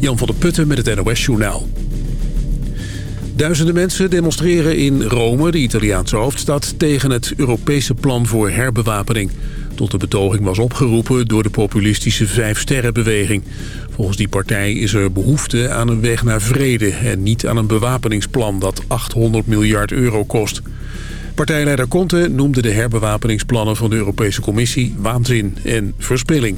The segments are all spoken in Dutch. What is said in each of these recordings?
Jan van der Putten met het NOS-journaal. Duizenden mensen demonstreren in Rome, de Italiaanse hoofdstad... tegen het Europese plan voor herbewapening. Tot de betoging was opgeroepen door de populistische Vijf-Sterrenbeweging. Volgens die partij is er behoefte aan een weg naar vrede... en niet aan een bewapeningsplan dat 800 miljard euro kost. Partijleider Conte noemde de herbewapeningsplannen van de Europese Commissie... waanzin en verspilling.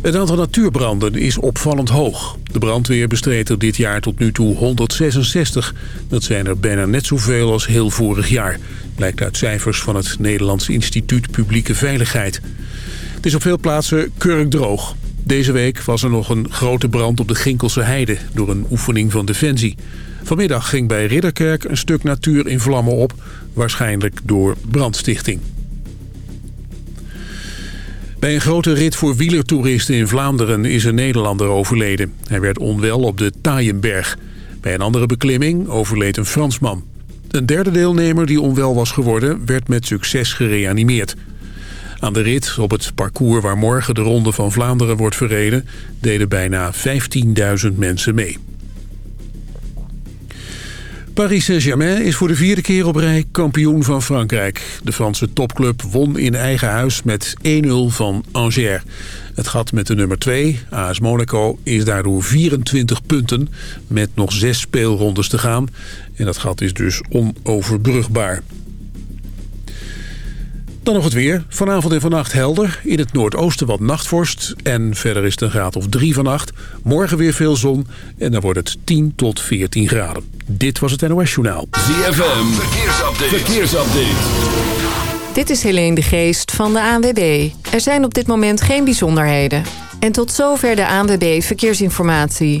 Het aantal natuurbranden is opvallend hoog. De brandweer bestreed er dit jaar tot nu toe 166. Dat zijn er bijna net zoveel als heel vorig jaar. Blijkt uit cijfers van het Nederlands Instituut Publieke Veiligheid. Het is op veel plaatsen kurkdroog. Deze week was er nog een grote brand op de Ginkelse Heide... door een oefening van Defensie. Vanmiddag ging bij Ridderkerk een stuk natuur in vlammen op... waarschijnlijk door brandstichting. Bij een grote rit voor wielertoeristen in Vlaanderen is een Nederlander overleden. Hij werd onwel op de Taaienberg. Bij een andere beklimming overleed een Fransman. Een derde deelnemer die onwel was geworden werd met succes gereanimeerd. Aan de rit op het parcours waar morgen de Ronde van Vlaanderen wordt verreden... deden bijna 15.000 mensen mee. Paris Saint-Germain is voor de vierde keer op rij kampioen van Frankrijk. De Franse topclub won in eigen huis met 1-0 van Angers. Het gat met de nummer 2, AS Monaco, is daardoor 24 punten... met nog zes speelrondes te gaan. En dat gat is dus onoverbrugbaar. Dan nog het weer. Vanavond en vannacht helder. In het noordoosten wat nachtvorst. En verder is het een graad of 3 vannacht. Morgen weer veel zon. En dan wordt het 10 tot 14 graden. Dit was het NOS Journaal. ZFM. Verkeersupdate. Verkeersupdate. Dit is Helene de Geest van de ANWB. Er zijn op dit moment geen bijzonderheden. En tot zover de ANWB Verkeersinformatie.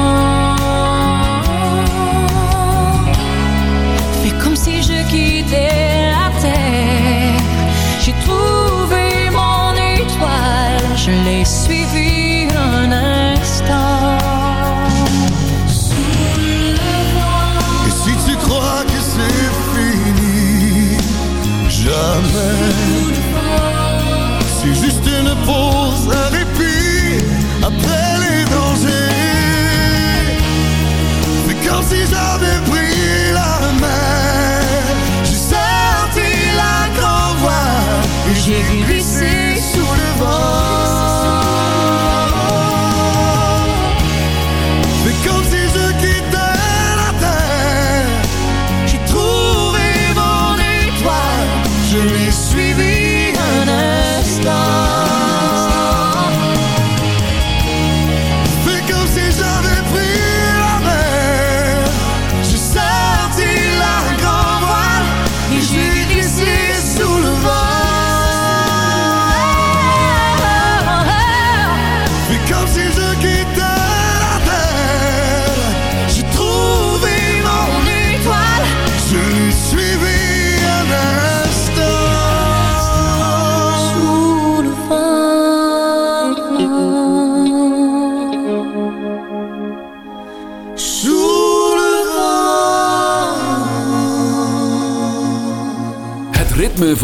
sweet.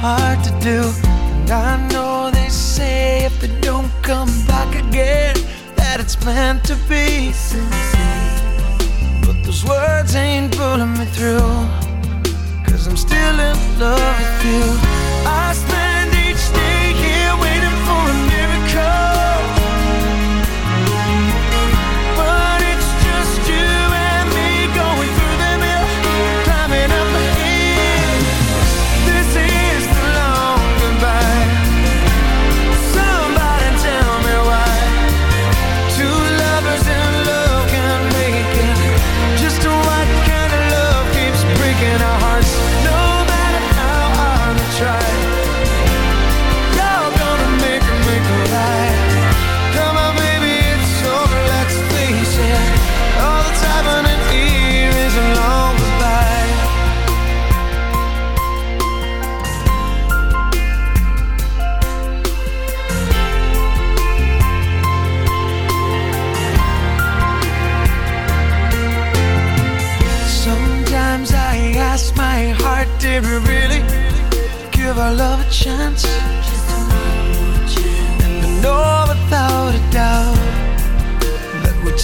hard to do. And I know they say if they don't come back again, that it's meant to be. But those words ain't pulling me through. Cause I'm still in love with you. I spent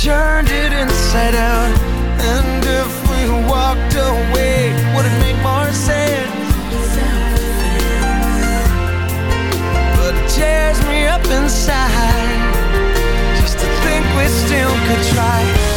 turned it inside out. And if we walked away, would it make more sense? But it tears me up inside just to think we still could try.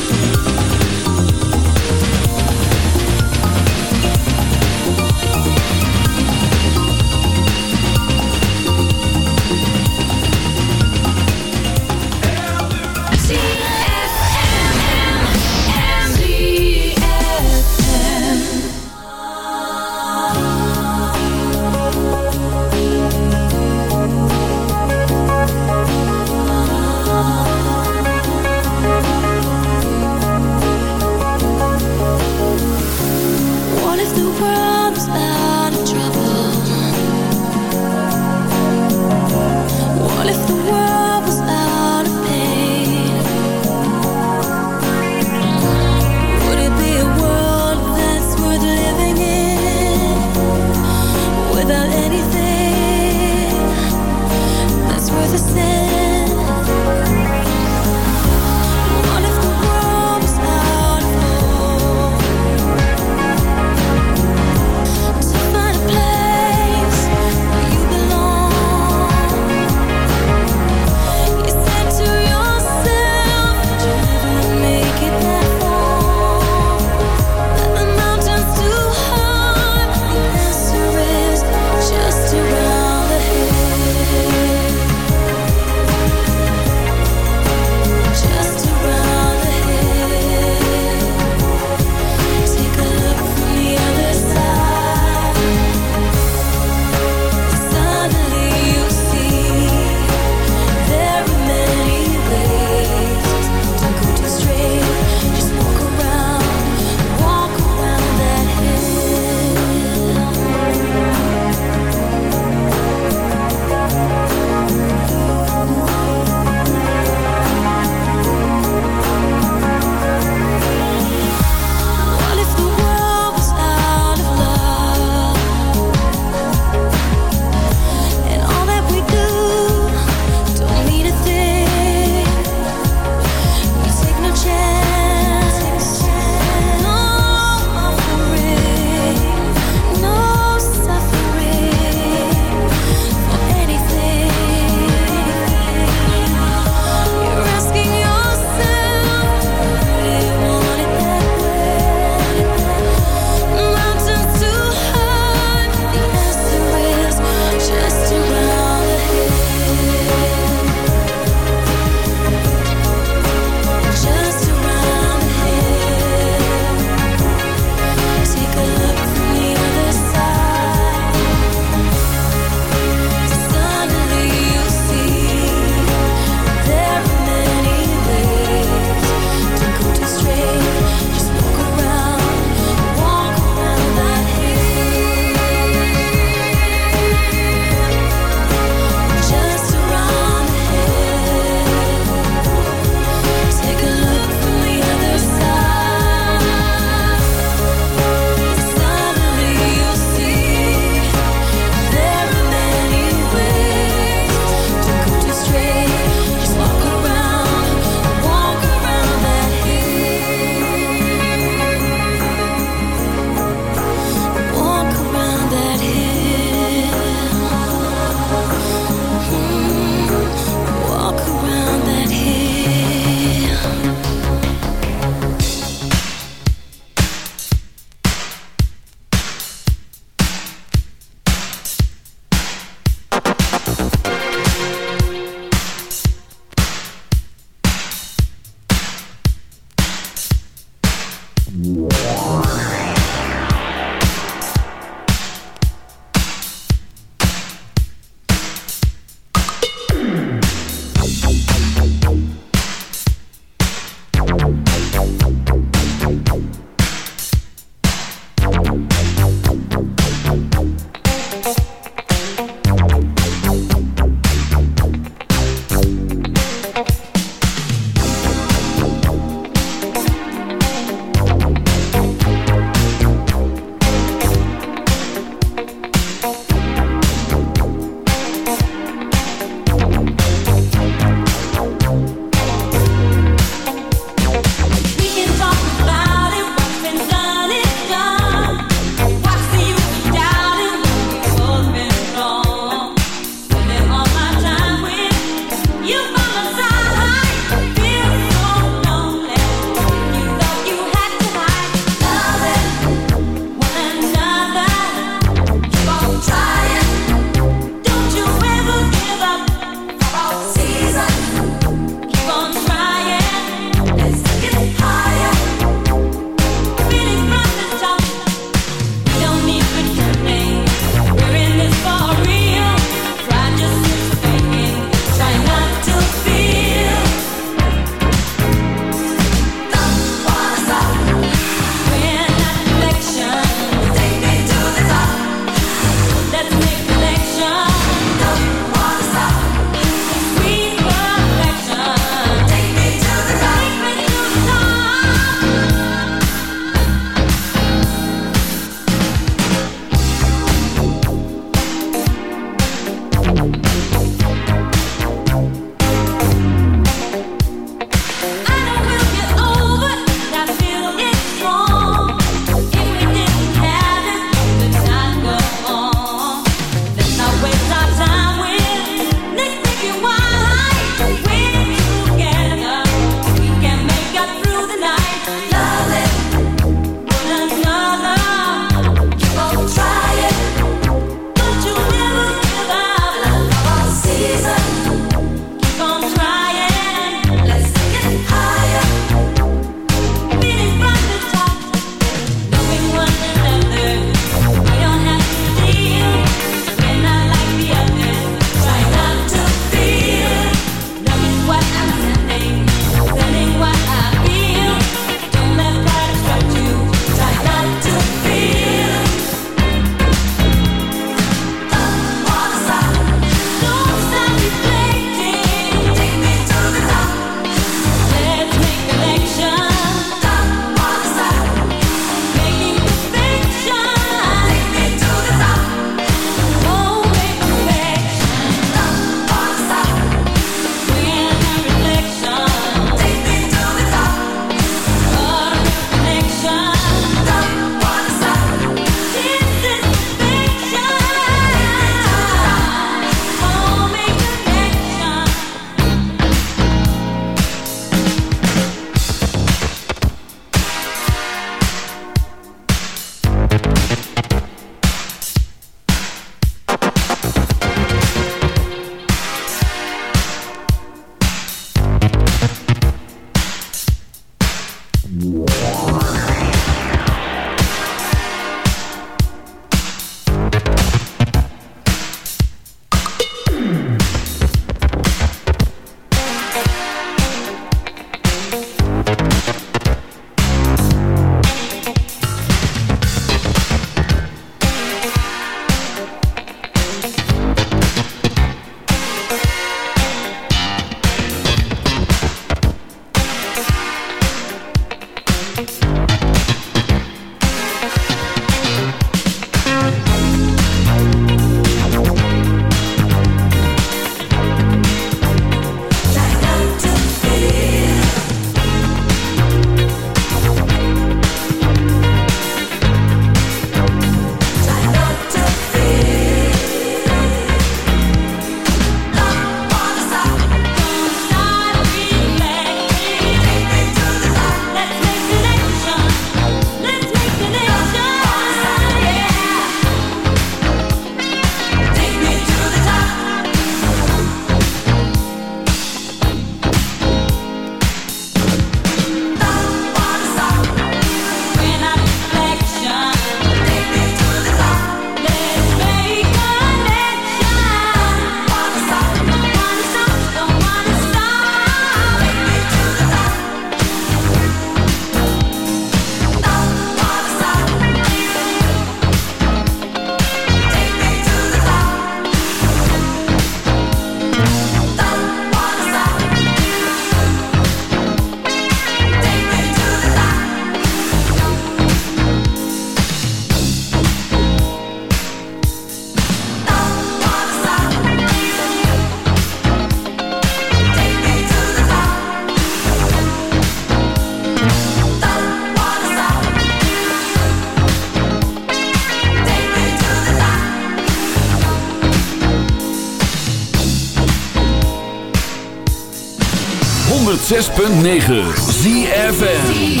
106.9 ZFN